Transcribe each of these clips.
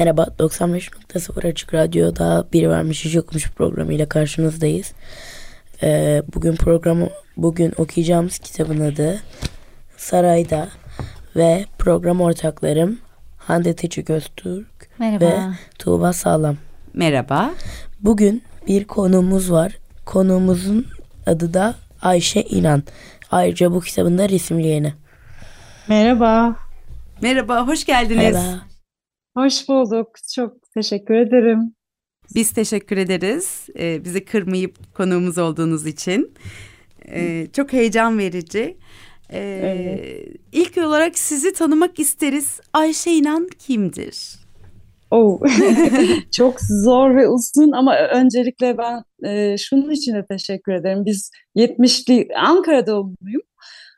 Merhaba, 95.0 Açık Radyo'da Bir Vermiş Hiç Yokmuş programıyla karşınızdayız. Ee, bugün programı, bugün okuyacağımız kitabın adı Sarayda ve program ortaklarım Hande Teçik Öztürk Merhaba. ve Tuğba Sağlam. Merhaba. Bugün bir konuğumuz var. Konuğumuzun adı da Ayşe İnan. Ayrıca bu kitabın da resimleyeni. Merhaba. Merhaba, hoş geldiniz. Merhaba. Hoş bulduk. Çok teşekkür ederim. Biz teşekkür ederiz. Ee, bizi kırmayıp konuğumuz olduğunuz için. Ee, çok heyecan verici. Ee, Evet. İlk olarak sizi tanımak isteriz. Ayşe İnan kimdir? Oh. Çok zor ve uzun ama öncelikle ben e, şunun için de teşekkür ederim. Biz 70'li Ankara doğumluyum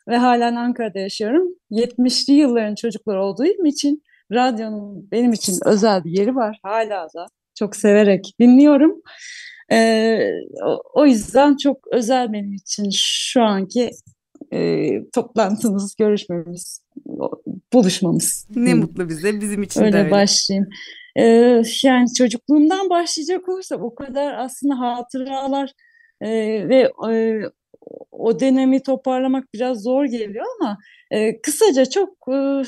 ve halen Ankara'da yaşıyorum. 70'li yılların çocukları olduğum için radyonun benim için özel bir yeri var hala da. Çok severek dinliyorum. Ee, o, yüzden çok özel benim için şu anki e, toplantımız, görüşmemiz, buluşmamız. Ne mutlu bize, bizim için de Öyle öyle. başlayayım. Ee, yani çocukluğumdan başlayacak olursam o kadar aslında hatıralar e, ve e, o dönemi toparlamak biraz zor geliyor ama e, kısaca çok e,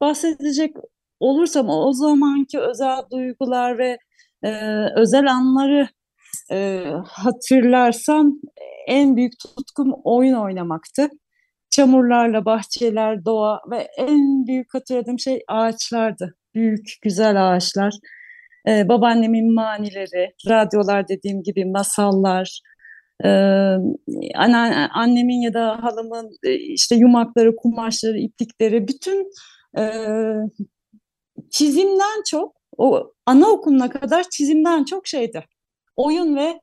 bahsedecek olursam o zamanki özel duygular ve e, özel anları e, hatırlarsam en büyük tutkum oyun oynamaktı. Çamurlarla bahçeler, doğa ve en büyük hatırladığım şey ağaçlardı. Büyük, güzel ağaçlar. Ee, babaannemin manileri, radyolar dediğim gibi masallar, ee, anne- annemin ya da halamın e, işte yumakları, kumaşları, iplikleri, bütün e, çizimden çok, o anaokuluna kadar çizimden çok şeydi. Oyun ve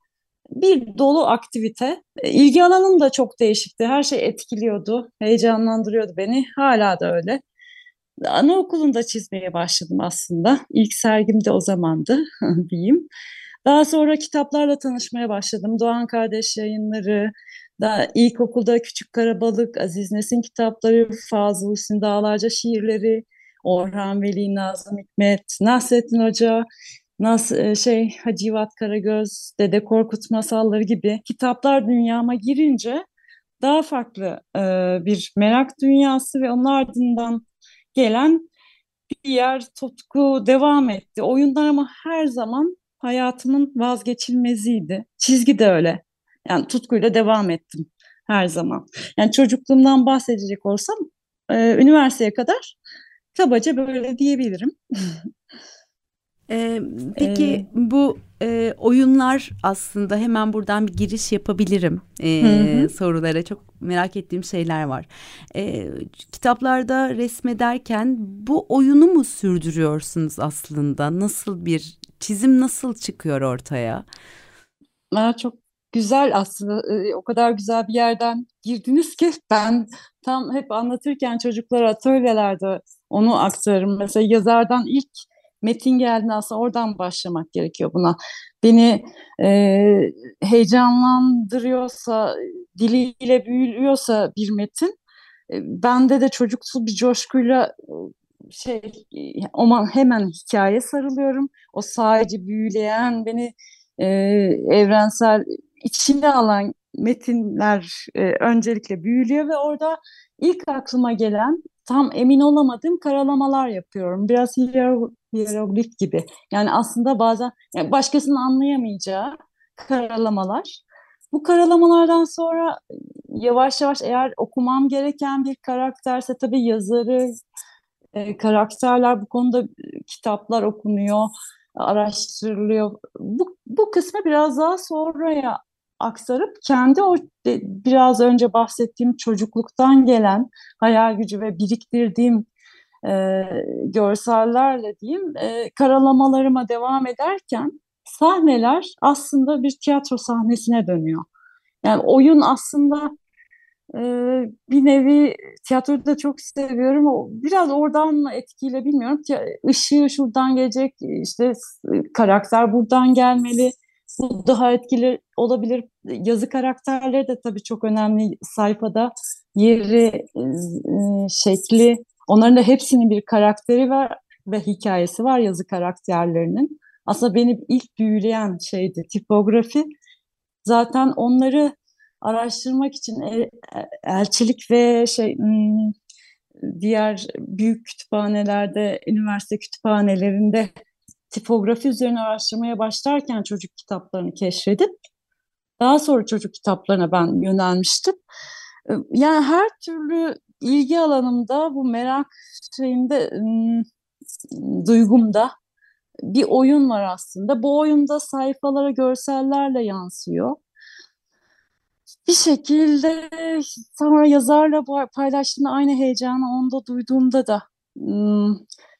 bir dolu aktivite. E, İlgi alanım da çok değişikti. Her şey etkiliyordu, heyecanlandırıyordu beni. Hala da öyle. Anaokulunda çizmeye başladım aslında. İlk sergim de o zamandı diyeyim. Daha sonra kitaplarla tanışmaya başladım. Doğan Kardeş yayınları, da ilkokulda Küçük Karabalık, Aziz Nesin kitapları, Fazıl Hüsnü Dağlarca şiirleri, Orhan Veli, Nazım Hikmet, Nasrettin Hoca, Nas e, şey Hacivat Karagöz, Dede Korkut masalları gibi kitaplar dünyama girince daha farklı e, bir merak dünyası ve onun ardından gelen bir yer tutku devam etti. Oyunlar ama her zaman hayatımın vazgeçilmeziydi. Çizgi de öyle. Yani tutkuyla devam ettim her zaman. Yani çocukluğumdan bahsedecek olsam e, üniversiteye kadar kabaca böyle diyebilirim. Ee, peki Ee, bu e, oyunlar aslında hemen buradan bir giriş yapabilirim e, Hı hı. sorulara. Çok merak ettiğim şeyler var. E, kitaplarda resmederken bu oyunu mu sürdürüyorsunuz aslında? Nasıl bir çizim nasıl çıkıyor ortaya? Aa, çok güzel aslında o kadar güzel bir yerden girdiniz ki ben tam hep anlatırken çocuklara atölyelerde onu aktarırım. Mesela yazardan ilk metin geldiğinde aslında oradan başlamak gerekiyor buna. Beni e, heyecanlandırıyorsa, diliyle büyülüyorsa bir metin, e, bende de çocuksu bir coşkuyla e, şey ama hemen hikaye sarılıyorum. O sadece büyüleyen beni e, evrensel içine alan metinler e, öncelikle büyülüyor ve orada ilk aklıma gelen tam emin olamadığım karalamalar yapıyorum. Biraz hiero- hieroglif gibi. Yani aslında bazen yani başkasının anlayamayacağı karalamalar. Bu karalamalardan sonra yavaş yavaş eğer okumam gereken bir karakterse tabii yazarı, e, karakterler bu konuda e, kitaplar okunuyor, araştırılıyor. Bu, bu kısmı biraz daha sonraya aktarıp kendi o de- biraz önce bahsettiğim çocukluktan gelen hayal gücü ve biriktirdiğim e, görsellerle diyeyim e, karalamalarıma devam ederken sahneler aslında bir tiyatro sahnesine dönüyor. Yani oyun aslında e, bir nevi tiyatroyu da çok seviyorum. O, biraz oradan etkiyle bilmiyorum. Işığı şuradan gelecek, işte karakter buradan gelmeli. Bu daha etkili olabilir. Yazı karakterleri de tabii çok önemli sayfada. Yeri, e, şekli, onların da hepsinin bir karakteri var ve hikayesi var yazı karakterlerinin. Aslında beni ilk büyüleyen şeydi tipografi. Zaten onları araştırmak için el, e, elçilik ve şey hmm, diğer büyük kütüphanelerde, üniversite kütüphanelerinde tipografi üzerine araştırmaya başlarken çocuk kitaplarını keşfedip daha sonra çocuk kitaplarına ben yönelmiştim. E, yani her türlü ilgi alanımda bu merak şeyinde hmm, duygumda bir oyun var aslında. Bu oyunda sayfalara görsellerle yansıyor. Bir şekilde sonra yazarla paylaştığımda aynı heyecanı onda duyduğumda da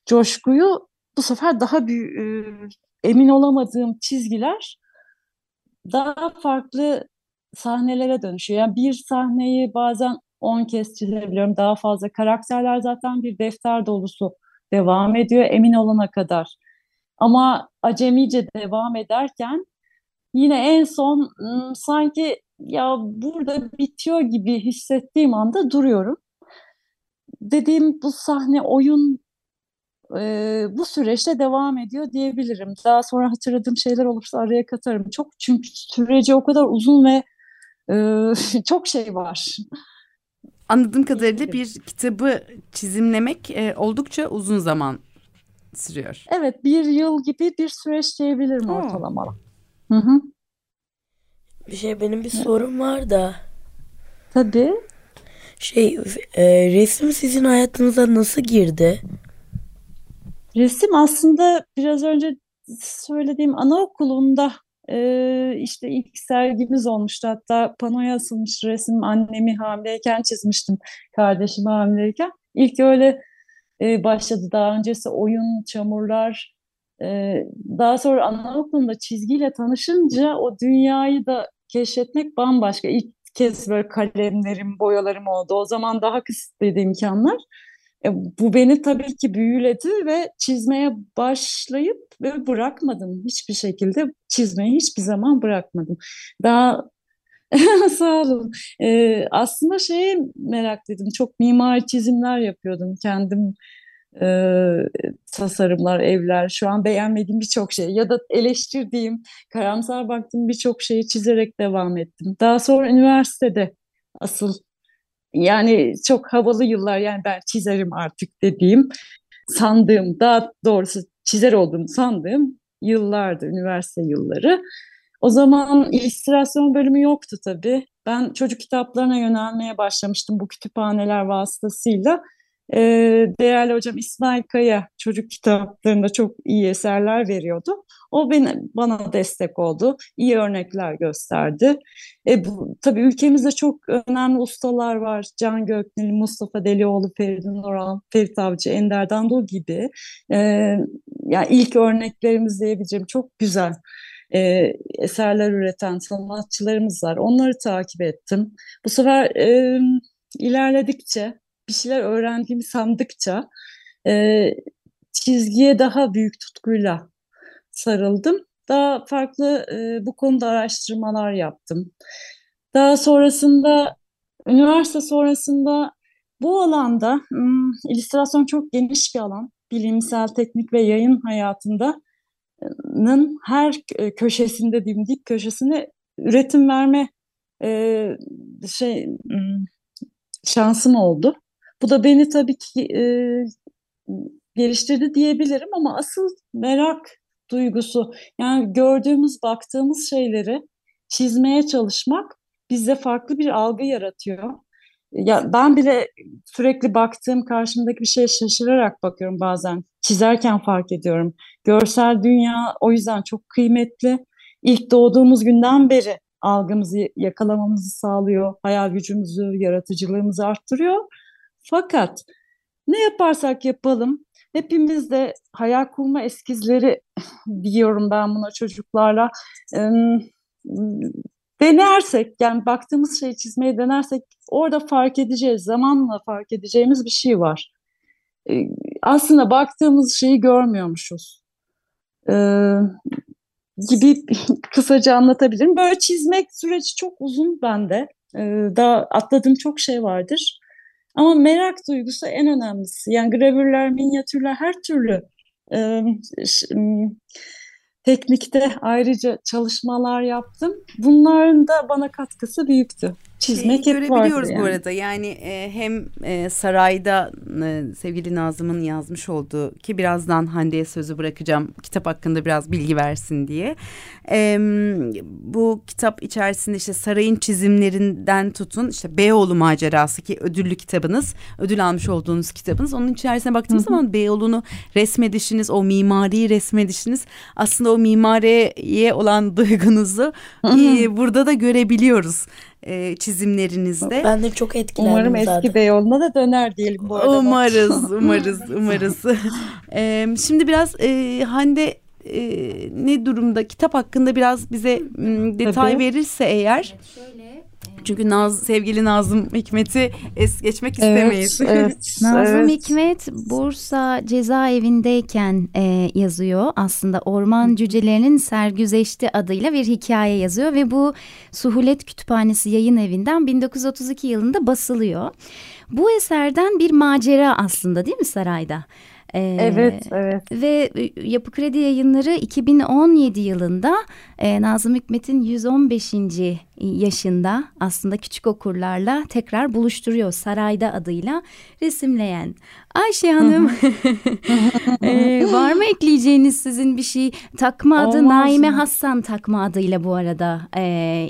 coşkuyu bu sefer daha büyük, e, emin olamadığım çizgiler daha farklı sahnelere dönüşüyor. Yani bir sahneyi bazen on kez çizebiliyorum. Daha fazla karakterler zaten bir defter dolusu devam ediyor emin olana kadar. Ama acemice devam ederken yine en son sanki ya burada bitiyor gibi hissettiğim anda duruyorum. Dediğim bu sahne oyun e, bu süreçte devam ediyor diyebilirim. Daha sonra hatırladığım şeyler olursa araya katarım. Çok çünkü süreci o kadar uzun ve e, çok şey var. Anladığım kadarıyla bir kitabı çizimlemek e, oldukça uzun zaman sürüyor. Evet bir yıl gibi bir süreç diyebilirim Oo. ortalama. Hı hı. Bir şey benim bir sorum var da. Tabii. Şey e, resim sizin hayatınıza nasıl girdi? Resim aslında biraz önce söylediğim anaokulunda e, işte ilk sergimiz olmuştu. Hatta panoya asılmış resim annemi hamileyken çizmiştim. Kardeşimi hamileyken. İlk öyle e, başladı. Daha öncesi oyun, çamurlar. E, daha sonra anaokulunda çizgiyle tanışınca o dünyayı da keşfetmek bambaşka. İlk kez böyle kalemlerim, boyalarım oldu. O zaman daha kısıtlıydı imkanlar. E, bu beni tabii ki büyüledi ve çizmeye başlayıp ve bırakmadım hiçbir şekilde. Çizmeyi hiçbir zaman bırakmadım. Daha Sağ olun. Ee, aslında şeye meraklıydım. Çok mimari çizimler yapıyordum. Kendim e, tasarımlar, evler. Şu an beğenmediğim birçok şey ya da eleştirdiğim, karamsar baktığım birçok şeyi çizerek devam ettim. Daha sonra üniversitede asıl yani çok havalı yıllar yani ben çizerim artık dediğim sandığım daha doğrusu çizer olduğumu sandığım yıllardı üniversite yılları. O zaman illüstrasyon bölümü yoktu tabii. Ben çocuk kitaplarına yönelmeye başlamıştım bu kütüphaneler vasıtasıyla. Ee, değerli hocam İsmail Kaya çocuk kitaplarında çok iyi eserler veriyordu. O beni, bana destek oldu. İyi örnekler gösterdi. E, bu, tabii ülkemizde çok önemli ustalar var. Can Göknil, Mustafa Delioğlu, Feridun Oral, Ferit Avcı, Ender Dandol gibi. E, yani ilk örneklerimiz diyebileceğim çok güzel e, eserler üreten sanatçılarımız var. Onları takip ettim. Bu sefer e, ilerledikçe, bir şeyler öğrendiğimi sandıkça e, çizgiye daha büyük tutkuyla sarıldım. Daha farklı e, bu konuda araştırmalar yaptım. Daha sonrasında, üniversite sonrasında bu alanda, hmm, illüstrasyon çok geniş bir alan. Bilimsel, teknik ve yayın hayatında nın her köşesinde diyeyim dik köşesine üretim verme e, şey şansım oldu. Bu da beni tabii ki e, geliştirdi diyebilirim ama asıl merak duygusu yani gördüğümüz baktığımız şeyleri çizmeye çalışmak bizde farklı bir algı yaratıyor. Ya ben bile sürekli baktığım karşımdaki bir şeye şaşırarak bakıyorum bazen. Çizerken fark ediyorum. Görsel dünya o yüzden çok kıymetli. İlk doğduğumuz günden beri algımızı yakalamamızı sağlıyor. Hayal gücümüzü, yaratıcılığımızı arttırıyor. Fakat ne yaparsak yapalım hepimiz de hayal kurma eskizleri diyorum ben buna çocuklarla. Denersek yani baktığımız şeyi çizmeyi denersek orada fark edeceğiz, zamanla fark edeceğimiz bir şey var. Aslında baktığımız şeyi görmüyormuşuz. Gibi kısaca anlatabilirim. Böyle çizmek süreci çok uzun bende. Daha atladığım çok şey vardır. Ama merak duygusu en önemlisi. Yani gravürler, minyatürler her türlü e, teknikte ayrıca çalışmalar yaptım. Bunların da bana katkısı büyüktü çizmek hep görebiliyoruz yani. bu arada. Yani e, hem e, sarayda e, sevgili Nazım'ın yazmış olduğu ki birazdan Hande'ye sözü bırakacağım kitap hakkında biraz bilgi versin diye. E, bu kitap içerisinde işte sarayın çizimlerinden tutun işte Beyoğlu macerası ki ödüllü kitabınız, ödül almış olduğunuz kitabınız. Onun içerisine baktığımız zaman Beyoğlu'nu resmedişiniz, o mimariyi resmedişiniz aslında o mimariye olan duygunuzu e, burada da görebiliyoruz e, çizimlerinizde. Ben de çok etkilendim Umarım zaten. eski Beyoğlu'na da döner diyelim bu arada. Umarız, umarız, umarız. e, şimdi biraz e, Hande e, ne durumda? Kitap hakkında biraz bize m, detay Tabii. verirse eğer. Çünkü Naz, sevgili Nazım Hikmet'i es geçmek istemeyiz. Evet, evet, Nazım evet. Hikmet Bursa cezaevindeyken e, yazıyor. Aslında Orman Cücelerinin Sergüzeşti adıyla bir hikaye yazıyor ve bu Suhulet Kütüphanesi yayın evinden 1932 yılında basılıyor. Bu eserden bir macera aslında değil mi sarayda? E, Evet, evet. Ve e, Yapı Kredi Yayınları 2017 yılında e, Nazım Hikmet'in 115. yaşında aslında küçük okurlarla tekrar buluşturuyor Sarayda adıyla resimleyen. Ayşe Hanım e, var mı ekleyeceğiniz sizin bir şey? Takma adı Olmaz Naime mı? Hassan takma adıyla bu arada e,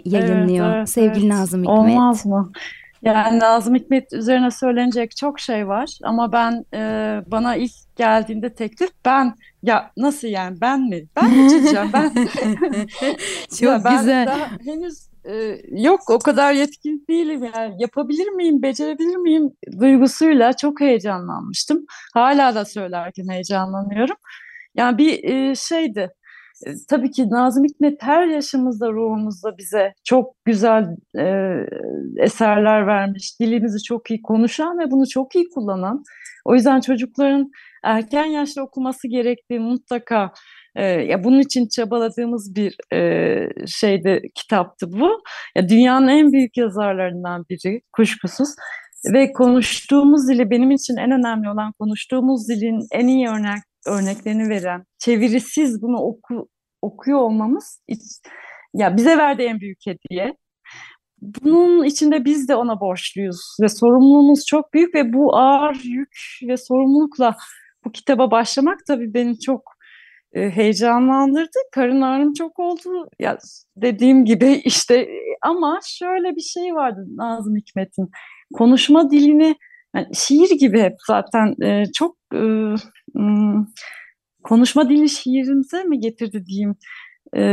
yayınlıyor Evet, evet, sevgili evet. Nazım Hikmet. Olmaz mı? Yani Nazım Hikmet üzerine söylenecek çok şey var ama ben e, bana ilk geldiğinde teklif ben ya nasıl yani ben mi? Ben mi çizeceğim? Ben Çok Ya ben güzel. daha henüz e, yok o kadar yetkin değilim yani yapabilir miyim, becerebilir miyim duygusuyla çok heyecanlanmıştım. Hala da söylerken heyecanlanıyorum. Yani bir e, şeydi. E, tabii ki Nazım Hikmet her yaşımızda ruhumuzda bize çok güzel e, eserler vermiş. Dilimizi çok iyi konuşan ve bunu çok iyi kullanan. O yüzden çocukların erken yaşta okuması gerektiği mutlaka e, ya bunun için çabaladığımız bir e, şeyde kitaptı bu. Ya dünyanın en büyük yazarlarından biri kuşkusuz. Ve konuştuğumuz dili benim için en önemli olan konuştuğumuz dilin en iyi örnek örneklerini veren, çevirisiz bunu oku, okuyor olmamız iç- ya bize verdiği en büyük hediye. Bunun içinde biz de ona borçluyuz ve sorumluluğumuz çok büyük ve bu ağır yük ve sorumlulukla bu kitaba başlamak tabii beni çok e, heyecanlandırdı. Karın ağrım çok oldu. Ya dediğim gibi işte ama şöyle bir şey vardı Nazım Hikmet'in. Konuşma dilini yani şiir gibi hep zaten e, çok e, hmm, konuşma dili şiirimize mi getirdi diyeyim e,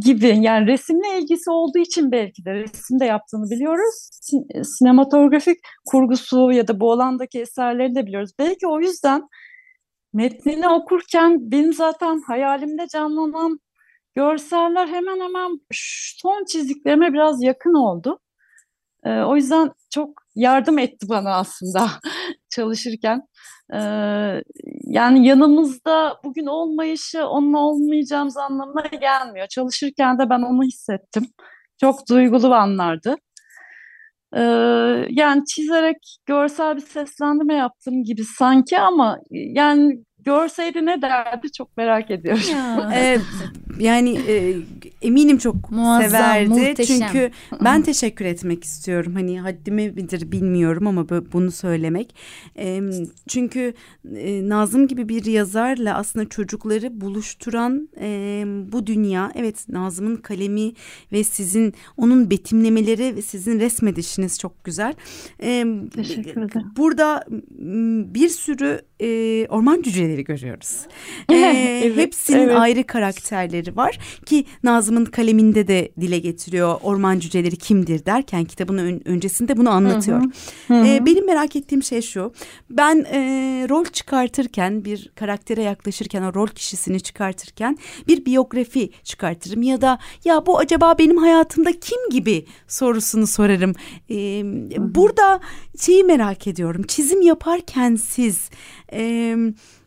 gibi yani resimle ilgisi olduğu için belki de resimde yaptığını biliyoruz. Sin- sinematografik kurgusu ya da bu alandaki eserlerini de biliyoruz. Belki o yüzden metnini okurken benim zaten hayalimde canlanan görseller hemen hemen son çizdiklerime biraz yakın oldu. Ee, o yüzden çok yardım etti bana aslında çalışırken. Ee, yani yanımızda bugün olmayışı onunla olmayacağımız anlamına gelmiyor. Çalışırken de ben onu hissettim. Çok duygulu anlardı. Ee, yani çizerek görsel bir seslendirme yaptığım gibi sanki ama yani görseydi ne derdi çok merak ediyorum. Ya. Ee, yani e, eminim çok Muazzam, severdi. muhteşem. Çünkü ben teşekkür etmek istiyorum. Hani haddime midir bilmiyorum ama bunu söylemek. Ee, çünkü e, Nazım gibi bir yazarla aslında çocukları buluşturan e, bu dünya. Evet Nazım'ın kalemi ve sizin onun betimlemeleri ve sizin resmedişiniz çok güzel. Ee, Teşekkür ederim. Burada bir sürü e, orman cüceleri görüyoruz. E, evet, hepsinin evet. ayrı karakterleri var ki Nazım'ın kaleminde de dile getiriyor orman cüceleri kimdir derken kitabın ön, öncesinde bunu anlatıyor. Hı hı. E, benim merak ettiğim şey şu ben e, rol çıkartırken bir karaktere yaklaşırken o rol kişisini çıkartırken bir biyografi çıkartırım ya da ya bu acaba benim hayatımda kim gibi sorusunu sorarım. E, burada şeyi merak ediyorum çizim yaparken siz e,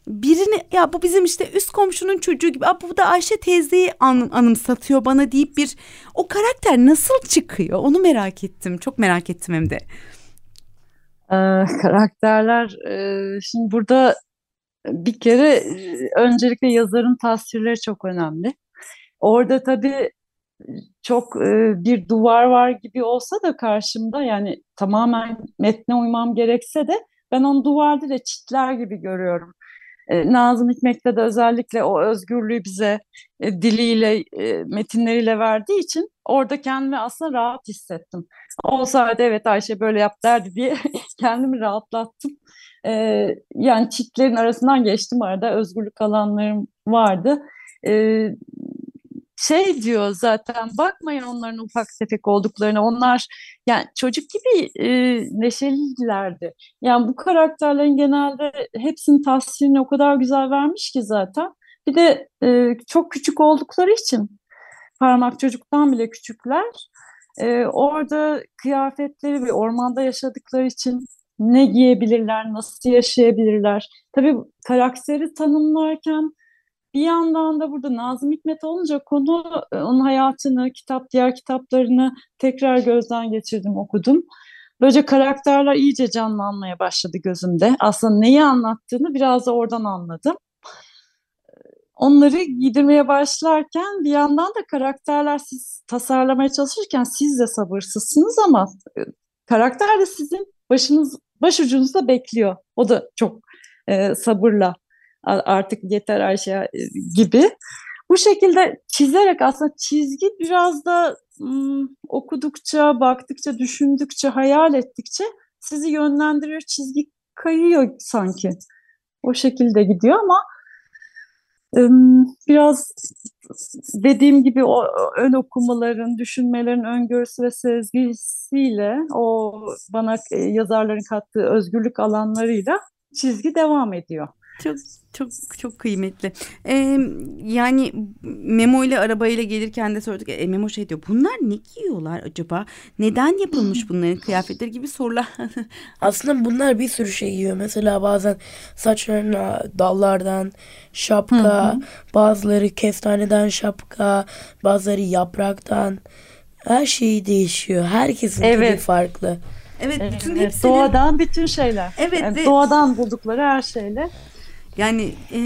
birini ya bu bizim işte üst komşunun çocuğu gibi bu da Ayşe teyzeyi an, anımsatıyor bana deyip bir o karakter nasıl çıkıyor onu merak ettim çok merak ettim hem de. Ee, karakterler e, şimdi burada bir kere öncelikle yazarın tasvirleri çok önemli. Orada tabii çok e, bir duvar var gibi olsa da karşımda yani tamamen metne uymam gerekse de ben onu duvar değil de çitler gibi görüyorum. E, Nazım Hikmet'te de özellikle o özgürlüğü bize e, diliyle, e, metinleriyle verdiği için orada kendimi aslında rahat hissettim. Olsaydı evet Ayşe böyle yap derdi diye kendimi rahatlattım. E, yani çitlerin arasından geçtim arada özgürlük alanlarım vardı. E, şey diyor zaten bakmayın onların ufak tefek olduklarına onlar yani çocuk gibi e, neşelilerdi. Yani bu karakterlerin genelde hepsinin tasvirini o kadar güzel vermiş ki zaten. Bir de e, çok küçük oldukları için parmak çocuktan bile küçükler. E, orada kıyafetleri ve ormanda yaşadıkları için ne giyebilirler, nasıl yaşayabilirler. Tabii karakteri tanımlarken bir yandan da burada Nazım Hikmet olunca konu e, onun hayatını, kitap diğer kitaplarını tekrar gözden geçirdim, okudum. Böylece karakterler iyice canlanmaya başladı gözümde. Aslında neyi anlattığını biraz da oradan anladım. Onları giydirmeye başlarken bir yandan da karakterler siz tasarlamaya çalışırken siz de sabırsızsınız ama e, karakter de sizin başınız başucunuzda bekliyor. O da çok e, sabırla artık yeter Ayşe e, gibi. Bu şekilde çizerek aslında çizgi biraz da ım, okudukça, baktıkça, düşündükçe, hayal ettikçe sizi yönlendiriyor. Çizgi kayıyor sanki. O şekilde gidiyor ama ım, biraz dediğim gibi o ön okumaların, düşünmelerin öngörüsü ve sezgisiyle o bana e, yazarların kattığı özgürlük alanlarıyla çizgi devam ediyor. Çok çok çok kıymetli. Ee, yani Memo ile arabayla gelirken de sorduk. E, Memo şey diyor. Bunlar ne giyiyorlar acaba? Neden yapılmış bunların kıyafetleri gibi sorular. Aslında bunlar bir sürü şey giyiyor. Mesela bazen saçlarına dallardan şapka, bazıları kestaneden şapka, bazıları yapraktan. Her şeyi değişiyor. Herkesin evet. farklı. Evet, bütün evet, hepsinin... Doğadan bütün şeyler. Evet. Yani doğadan buldukları her şeyle yani e,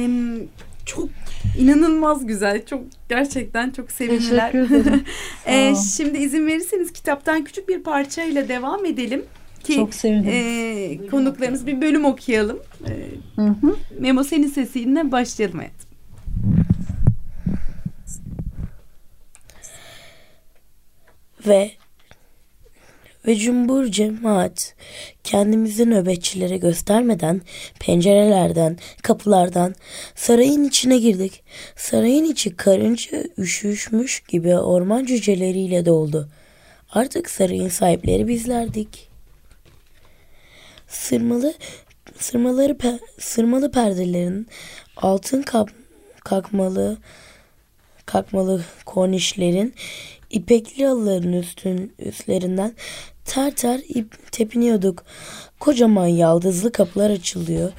çok inanılmaz güzel. Çok gerçekten çok sevinçler. Teşekkür ederim. e, şimdi izin verirseniz kitaptan küçük bir parçayla devam edelim ki Çok sevinirim. E, konuklarımız bir bölüm okuyalım. E, hı hı. Memo senin sesinle başlayalım hayatım. Ve ve cümbur cemaat kendimizi nöbetçilere göstermeden pencerelerden, kapılardan sarayın içine girdik. Sarayın içi karınca üşüşmüş gibi orman cüceleriyle doldu. Artık sarayın sahipleri bizlerdik. Sırmalı sırmaları pe, sırmalı perdelerin altın kap, kalkmalı kalkmalı kornişlerin ipekli halıların üstün üstlerinden ter ter tepiniyorduk. Kocaman yaldızlı kapılar açılıyor.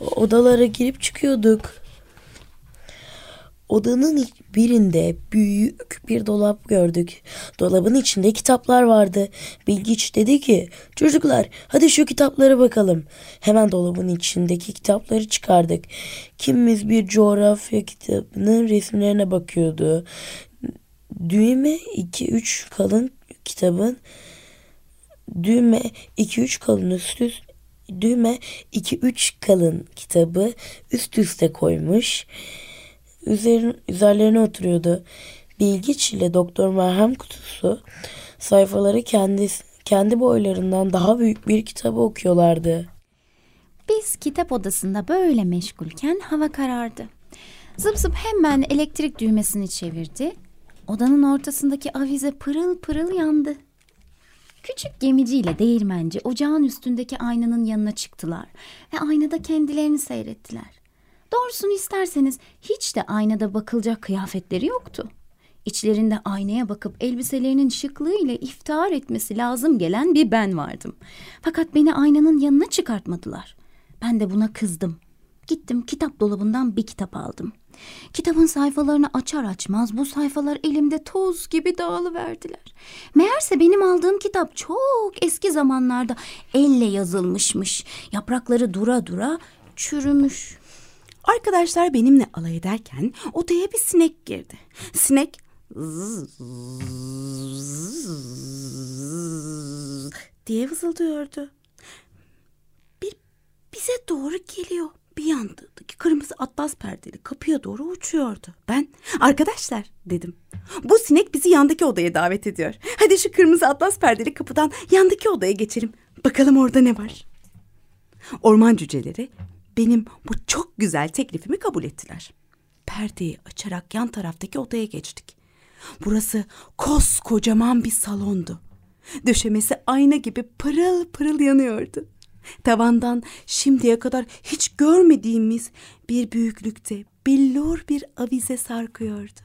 Odalara girip çıkıyorduk. Odanın birinde büyük bir dolap gördük. Dolabın içinde kitaplar vardı. Bilgiç dedi ki çocuklar hadi şu kitaplara bakalım. Hemen dolabın içindeki kitapları çıkardık. Kimimiz bir coğrafya kitabının resimlerine bakıyordu. Düğme 2-3 kalın kitabın düğme 2-3 kalın üst üst düğme 2-3 kalın kitabı üst üste koymuş. Üzerin, üzerlerine oturuyordu. Bilgiç ile Doktor Merhem kutusu sayfaları kendi, kendi boylarından daha büyük bir kitabı okuyorlardı. Biz kitap odasında böyle meşgulken hava karardı. Zıp zıp hemen elektrik düğmesini çevirdi. Odanın ortasındaki avize pırıl pırıl yandı. Küçük gemiciyle değirmenci ocağın üstündeki aynanın yanına çıktılar ve aynada kendilerini seyrettiler. Doğrusunu isterseniz hiç de aynada bakılacak kıyafetleri yoktu. İçlerinde aynaya bakıp elbiselerinin şıklığı ile iftihar etmesi lazım gelen bir ben vardım. Fakat beni aynanın yanına çıkartmadılar. Ben de buna kızdım. Gittim kitap dolabından bir kitap aldım. Kitabın sayfalarını açar açmaz bu sayfalar elimde toz gibi dağılıverdiler. Meğerse benim aldığım kitap çok eski zamanlarda elle yazılmışmış. Yaprakları dura dura çürümüş. Arkadaşlar benimle alay ederken odaya bir sinek girdi. Sinek diye vızıldıyordu. Bir bize doğru geliyor. Bir yandaki kırmızı atlas perdeli kapıya doğru uçuyordu. Ben arkadaşlar dedim. Bu sinek bizi yandaki odaya davet ediyor. Hadi şu kırmızı atlas perdeli kapıdan yandaki odaya geçelim. Bakalım orada ne var. Orman cüceleri benim bu çok güzel teklifimi kabul ettiler. Perdeyi açarak yan taraftaki odaya geçtik. Burası koskocaman bir salondu. Döşemesi ayna gibi pırıl pırıl yanıyordu. Tavandan şimdiye kadar hiç görmediğimiz bir büyüklükte billur bir avize sarkıyordu.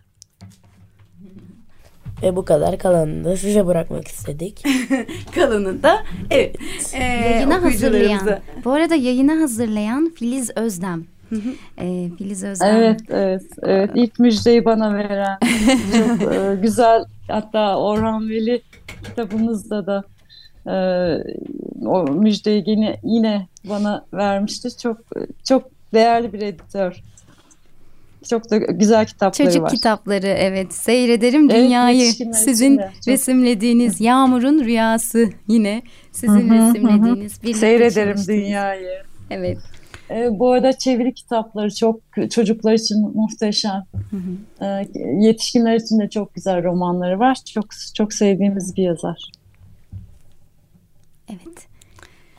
Ve bu kadar kalanını da size bırakmak istedik. Kalanını da evet. E, yayına hazırlayan, bu arada yayına hazırlayan Filiz Özdem. e, Filiz Özdem. Evet, evet, evet. İlk müjdeyi bana veren çok e, güzel. Hatta Orhan Veli kitabımızda da e, o müjdeyi yine yine bana vermiştir. Çok çok değerli bir editör. Çok da güzel kitapları Çocuk var. Çocuk kitapları evet. Seyrederim dünyayı. Sizin resimlediğiniz Yağmur'un Rüyası yine sizin hı hı, resimlediğiniz. Hı. Seyrederim dünyayı. Evet. E, bu arada çeviri kitapları çok çocuklar için muhteşem. Hı hı. E, yetişkinler için de çok güzel romanları var. Çok çok sevdiğimiz bir yazar. Evet.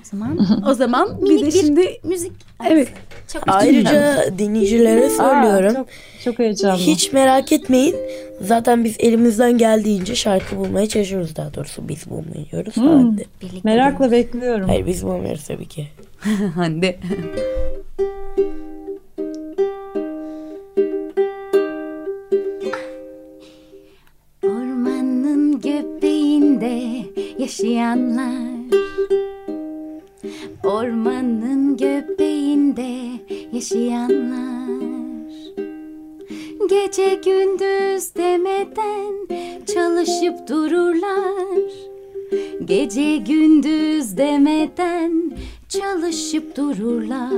O zaman o zaman bir de şimdi müzik. Evet. Çok Ayrıca dinleyicilere söylüyorum. Aa, çok, çok heyecanlı. Hiç merak etmeyin. Zaten biz elimizden geldiğince şarkı bulmaya çalışıyoruz daha doğrusu. Biz bulmuyoruz. Hmm. Hande. Merakla bekliyorum. Hayır biz bulmuyoruz tabii ki. Hande. Ormanın göbeğinde yaşayanlar Ormanın göbeğinde yaşayanlar. Gece gündüz demeden çalışıp dururlar. Gece gündüz demeden çalışıp dururlar.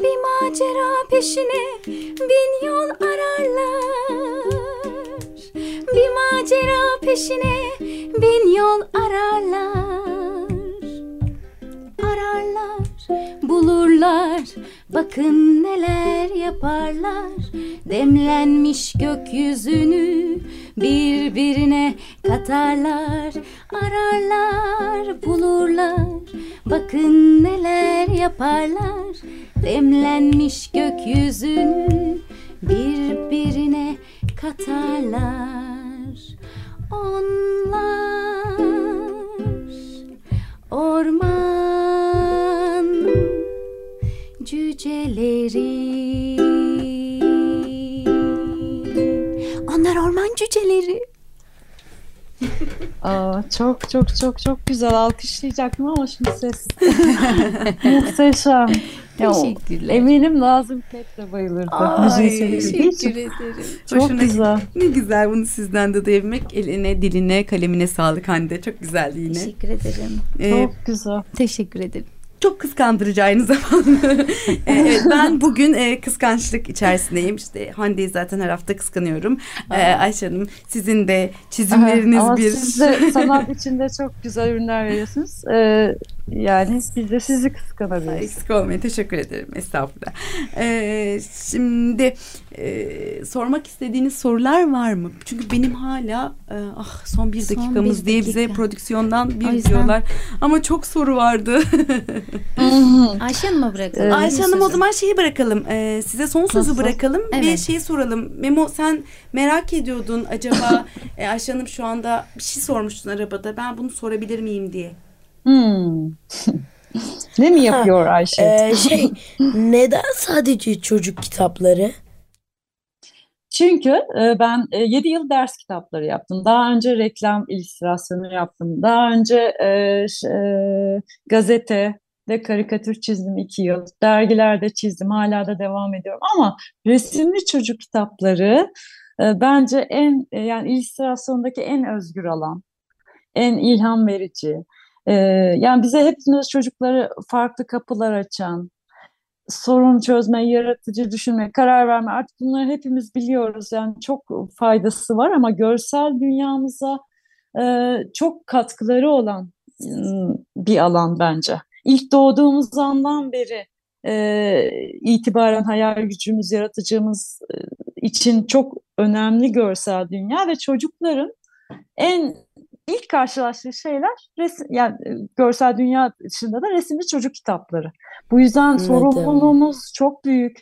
Bir macera peşine bin yol ararlar. Bir macera peşine bin yol ararlar bulurlar Bakın neler yaparlar. Demlenmiş gökyüzünü birbirine katarlar. Ararlar, bulurlar Bakın neler yaparlar. Demlenmiş gökyüzünü birbirine katarlar. Onlar orman cüceleri Onlar orman cüceleri Aa, çok çok çok çok güzel alkışlayacaktım ama şimdi ses muhteşem. Teşekkürler. eminim Nazım Pek de bayılırdı. Ay, teşekkür ederim. Çok Hoşuna, güzel. Ne güzel bunu sizden de duyabilmek. Eline, diline, kalemine sağlık Hande. Çok güzeldi yine. Teşekkür ederim. Ee, çok güzel. Teşekkür ederim çok kıskandırıcı aynı zamanda. evet, ben bugün e, kıskançlık içerisindeyim. İşte Hande'yi zaten her hafta kıskanıyorum. Ee, Ayşe Hanım sizin de çizimleriniz Aha, ama bir... siz de sanat içinde çok güzel ürünler veriyorsunuz. Ee, yani biz de sizi kıskanabiliriz. Eksik olmayın. Teşekkür ederim. Estağfurullah. Ee, şimdi e, sormak istediğiniz sorular var mı? Çünkü benim hala e, ah son bir Son dakikamız bir diye dakika. bize prodüksiyondan bir yüzden- diyorlar. Ama çok soru vardı. Ayşe Hanım'a bırakalım. Ayşe Hanım o zaman şeyi bırakalım. Ee, size son sözü Nasıl? bırakalım ve Evet. şeyi soralım. Memo sen merak ediyordun acaba e, Ayşe Hanım şu anda bir şey sormuştun arabada. Ben bunu sorabilir miyim diye. Hmm. ne mi yapıyor Ayşe? Ee, şey neden sadece çocuk kitapları? Çünkü e, ben 7 yıl ders kitapları yaptım. Daha önce reklam illüstrasyonu yaptım. Daha önce e, ş- e, gazete de karikatür çizdim 2 yıl. Dergilerde çizdim. Hala da devam ediyorum. Ama resimli çocuk kitapları e, bence en e, yani illüstrasyondaki en özgür alan. En ilham verici. E, yani bize hepimiz çocukları farklı kapılar açan, sorun çözme, yaratıcı düşünme, karar verme artık bunları hepimiz biliyoruz. Yani çok faydası var ama görsel dünyamıza e, çok katkıları olan ım, bir alan bence. İlk doğduğumuz andan beri e, itibaren hayal gücümüz, yaratıcımız e, için çok önemli görsel dünya ve çocukların en ilk karşılaştığı şeyler resim, yani e, görsel dünya dışında da resimli çocuk kitapları. Bu yüzden sorumluluğumuz çok büyük.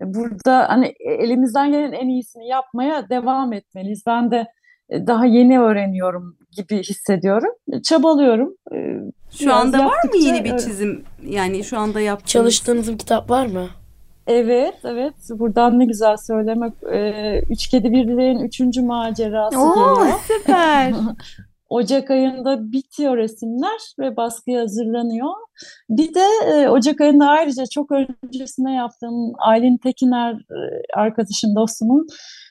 Burada hani elimizden gelen en iyisini yapmaya devam etmeliyiz. Ben de e, daha yeni öğreniyorum gibi hissediyorum. Çabalıyorum. E, Şu Biraz anda var mı yaptıkça, yeni bir çizim? Yani şu anda yaptığınız. Çalıştığınız bir kitap var mı? Evet, evet. Buradan ne güzel söylemek. E, Üç Kedi Bir Dileğin üçüncü macerası Oo, geliyor. Süper. Ocak ayında bitiyor resimler ve baskıya hazırlanıyor. Bir de e, Ocak ayında ayrıca çok öncesinde yaptığım Aylin Tekiner e, arkadaşım, dostumun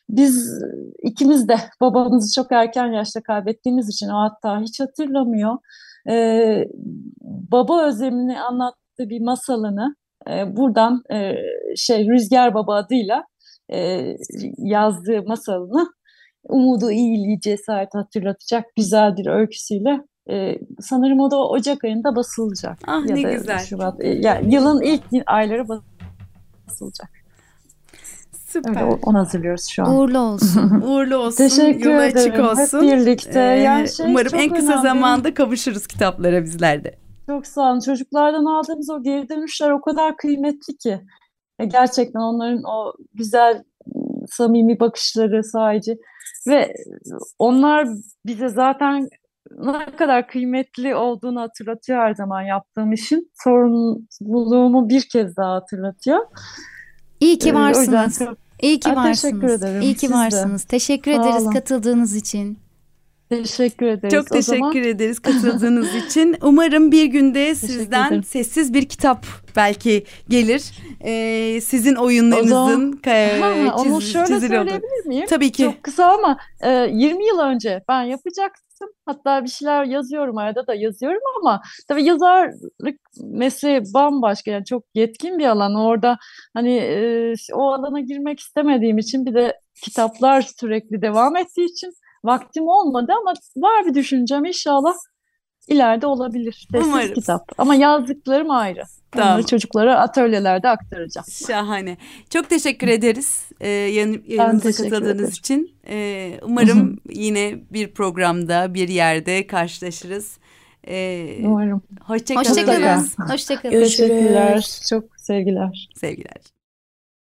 biz ikimiz de babamızı çok erken yaşta kaybettiğimiz için o hatta hiç hatırlamıyor. E, baba özlemini anlattığı bir masalını e, buradan e, şey Rüzgar Baba adıyla e, yazdığı masalını umudu, iyiliği, cesaret hatırlatacak güzel bir öyküsüyle e, sanırım o da Ocak ayında basılacak. Ah, ya ne da güzel. Şubat. E, yani yılın ilk ayları basılacak. Süper. Öyle onu hazırlıyoruz şu an. Uğurlu olsun. Uğurlu olsun. Teşekkür yolu ederim. açık olsun. Hep birlikte. Ee, yani şey umarım en kısa önemli. zamanda kavuşuruz kitaplara bizler de. Çok sağ olun. Çocuklardan aldığımız o geri dönüşler o kadar kıymetli ki. E, gerçekten onların o güzel, samimi bakışları sahici ve onlar bize zaten ne kadar kıymetli olduğunu hatırlatıyor her zaman yaptığım işin. Sorumluluğumu bir kez daha hatırlatıyor. İyi ki Ee, varsınız. çok İyi ki Aa, varsınız. teşekkür ederim. İyi ki Siz de. varsınız. Teşekkür Sağ ederiz olun. katıldığınız için. Teşekkür ederiz. Çok O zaman teşekkür ederiz katıldığınız için. Umarım bir günde sizden sessiz bir kitap belki gelir. Ee, sizin oyunlarınızın ka- Ha, onu şöyle çizili olur. söyleyebilir miyim? Tabii ki. Çok kısa ama e, 20 yıl önce ben yapacaktım. Hatta bir şeyler yazıyorum arada da yazıyorum ama tabii yazarlık mesleği bambaşka yani çok yetkin bir alan. Orada hani e, o alana girmek istemediğim için bir de kitaplar sürekli devam ettiği için vaktim olmadı ama var bir düşüncem inşallah ileride olabilir. Sessiz Umarız. kitap. Ama yazdıklarım ayrı. Tamam. Onları çocuklara atölyelerde aktaracağım. Şahane. Çok teşekkür ederiz e, yan- yayınımıza katıldığınız ederim. için. E, umarım yine bir programda bir yerde karşılaşırız. E, Umarım. Hoşçakalın. Hoşçakalın. Hoşçakalın. Görüşürüz. Teşekkürler. Çok sevgiler. Sevgiler.